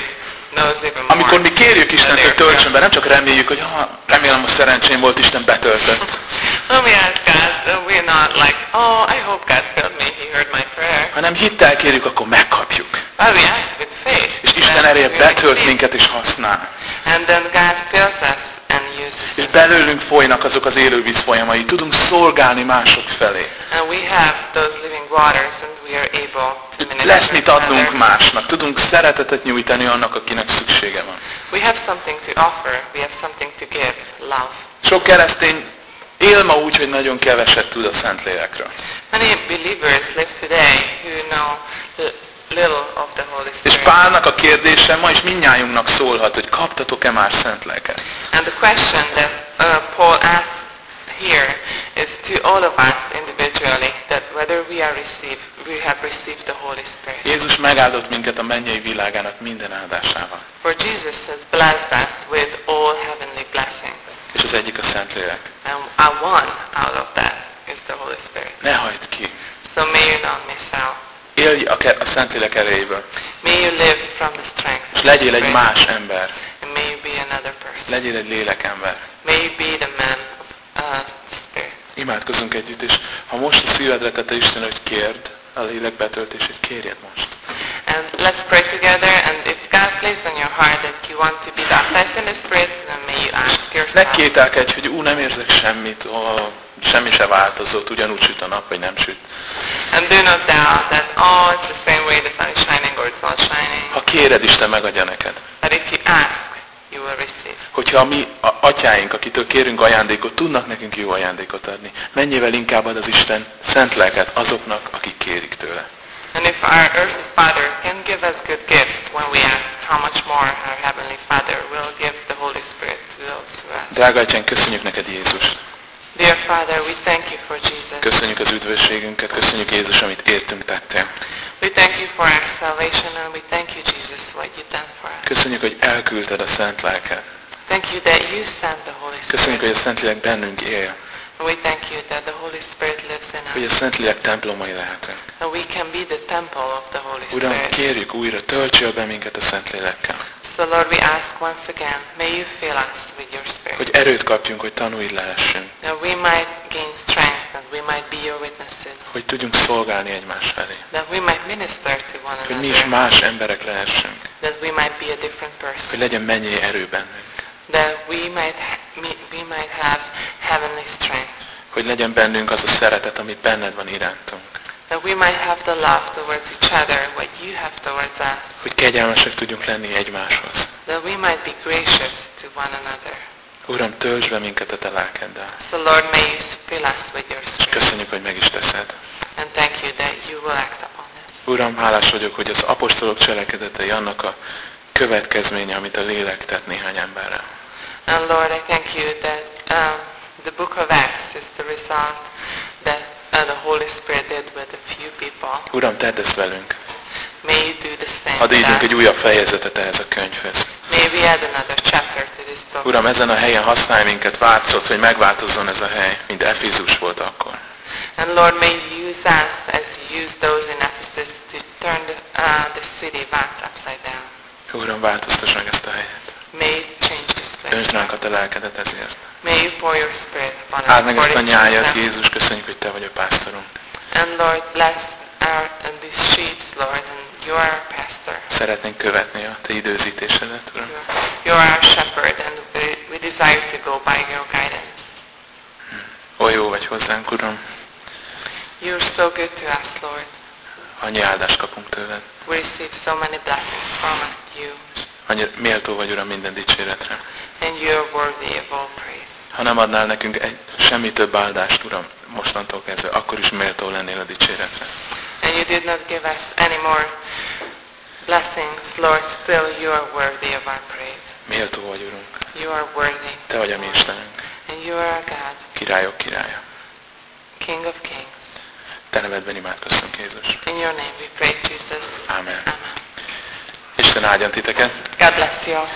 knows even more. Amikor mi kérjük Istent, hogy töltsön be, nem csak reméljük, hogy ha, remélem, hogy szerencsém volt, Isten betöltött. When we ask God, we're not like, oh, I hope God filled me, He heard my prayer. hanem hittel kérjük, akkor megkapjuk. But we ask with faith. És Isten we betölt minket és használ. And then God fills us and uses És belőlünk folynak azok az élővíz folyamai. Tudunk szolgálni mások felé. And we have those living waters and we are able to minister Lesz mit adnunk others. másnak. Tudunk szeretetet nyújtani annak, akinek szüksége van. We have something to offer. We have something to give. Love. Sok keresztény él ma úgy, hogy nagyon keveset tud a Szentlélekről. Many believers live today who know És. Pálnak a kérdése ma is mindnyájunknak szólhat, hogy kaptatok-e már szent lelket. And the question that uh, Paul asks here is to all of us individually that whether we are received, we have received the Holy Spirit. Jézus megáldott minket a mennyei világának minden áldásával. For Jesus has blessed us with all heavenly blessings. És az egyik a Szentlélek. And uh, one out of that is the Holy Spirit. Ne hagyd ki. So may you not miss out. Élj a, a Szentlélek erejéből. May you live from the strength És legyél egy más ember. And may you be another person. Legyél egy lélekember. May you be the man of uh, Spirit. Imádkozunk együtt, és ha most a szívedre tette Isten, hogy kérd a lélek betöltését, kérjed most. And let's pray together. And if God placed on your heart that you want to be baptized in the Spirit, then may you ask Ne yourself. kételkedj, hogy ú, nem érzek semmit, ó, semmi se változott, ugyanúgy süt a nap, vagy nem süt. And do not doubt that, oh, it's the same way the sun is shining or it's not shining. Ha kéred, Isten megadja neked. But if you ask, you will receive. Hogyha a mi a atyáink, akitől kérünk ajándékot, tudnak nekünk jó ajándékot adni, mennyivel inkább ad az Isten szent lelket azoknak, akik kérik tőle. And if our earthly Father can give us good gifts when we ask, how much more our Heavenly Father will give the Holy Spirit to those who ask. Drága atyánk, köszönjük neked Jézust. Dear Father, we thank you for Jesus. Köszönjük az üdvösségünket, köszönjük Jézus, amit értünk tettél. We thank you for our salvation and we thank you, Jesus, what you've done for us. Köszönjük, hogy elküldted a szent lelket. Thank you that you sent the Holy Köszönjük, Spirit. hogy a Szentlélek bennünk él, And we thank you that the Holy Spirit lives in hogy a us. Szentlélek templomai lehetünk. And we can be the temple of the Holy Uram, Spirit. kérjük újra, töltsél be minket a Szentlélekkel. So Lord, we ask once again, may you fill us with your Spirit. Hogy erőt kapjunk, hogy tanulj lehessünk. That we might gain strength and we might be your witnesses. Hogy tudjunk szolgálni egymás felé. That we might minister to one Hogy mi is another. más emberek lehessünk. That we might be a different Hogy person. legyen mennyi erő bennünk. That we might, we might have heavenly strength. Hogy legyen bennünk az a szeretet, ami benned van irántunk. That we might have the love towards each other, what you have towards us. Hogy kegyelmesek tudjunk lenni egymáshoz. That we might be gracious to one another. Uram, töltsd be minket a te lelkeddel. So Lord, may you fill us with your És Spirit. köszönjük, hogy meg is teszed. And thank you that you will act upon this. Uram, hálás vagyok, hogy az apostolok cselekedetei annak a következménye, amit a lélek tett néhány emberrel. And Lord, I thank you that um, the book of Acts is the result that uh, the Holy Spirit did with a few people. Uram, tedd ezt velünk. May you do the same Hadd írjunk egy újabb fejezetet ehhez a könyvhez. May we add another chapter to this book. Uram, ezen a helyen használj minket, változott, hogy megváltozzon ez a hely, mint Efézus volt akkor. And Lord, may you use us as you used those in Ephesus to turn the, uh, the city back upside down. Uram, változtass meg ezt a helyet. May change this Öntsd place. ránk a te lelkedet ezért. May you pour your spirit upon us. Áld meg ezt a nyájat. Jézus, köszönjük, hogy te vagy a pásztorunk. And Lord, bless our and these sheets, Lord, and you are our pastor. Szeretnénk követni a te időzítésedet, Uram. You are, you are our shepherd, and we, we desire to go by your guidance. Oly jó vagy hozzánk, Uram. You're so good to us, Lord. Annyi áldást kapunk tőled. We receive so many blessings from you, Annyi méltó vagy, Uram, minden dicséretre. and you are worthy of all praise. Ha nem adnál nekünk egy, semmi több áldást, Uram, mostantól kezdve, akkor is méltó lennél a dicséretre. And you did not give us any more blessings, Lord, still you are worthy of our praise. Méltó vagy, Urunk. You are worthy. Te vagy a mi Istenünk. And you are our God, Királyok királya. King of kings. Te nevedben imádkozzunk, Jézus. In your name we pray, Jesus. Amen. Amen. Isten áldjon titeket. God bless you all.